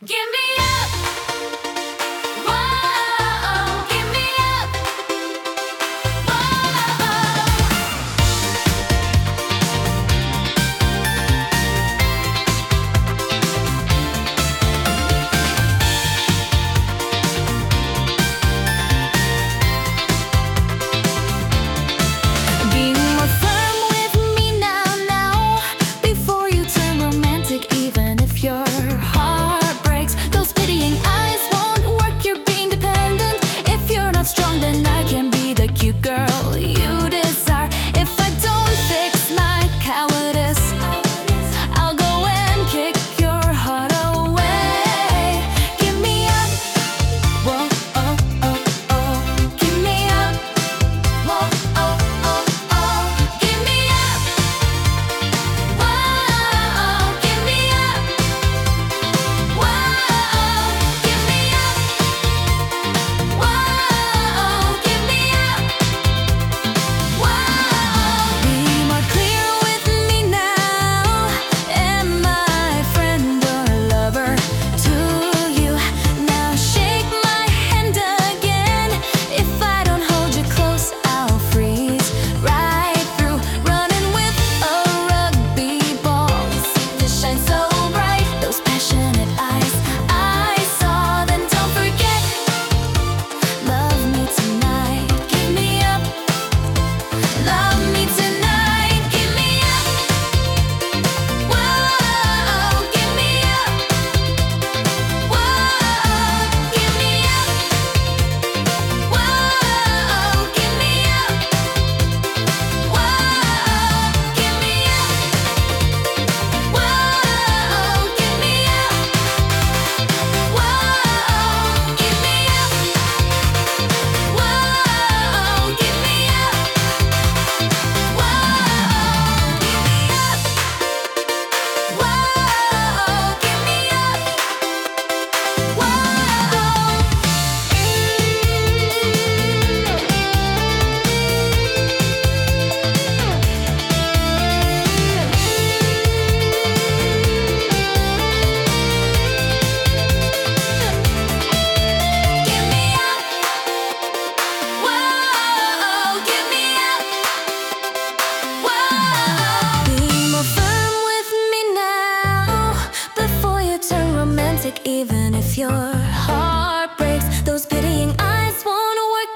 Give me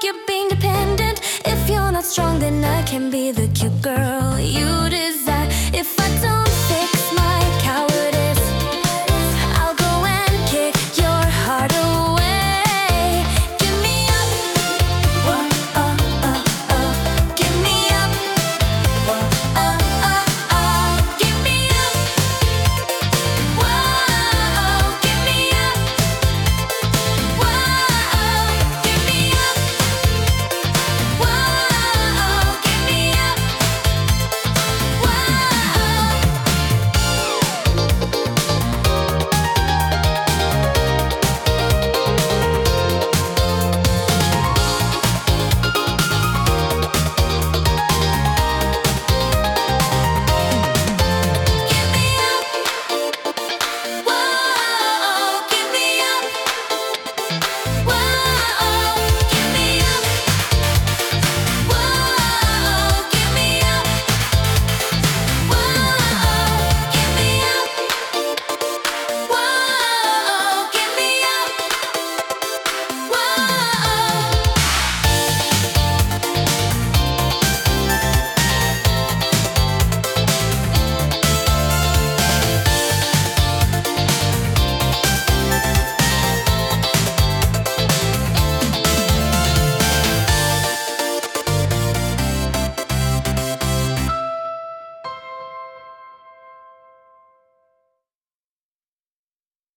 you're being dependent. If you're not strong, then I can be the cute girl you deserve.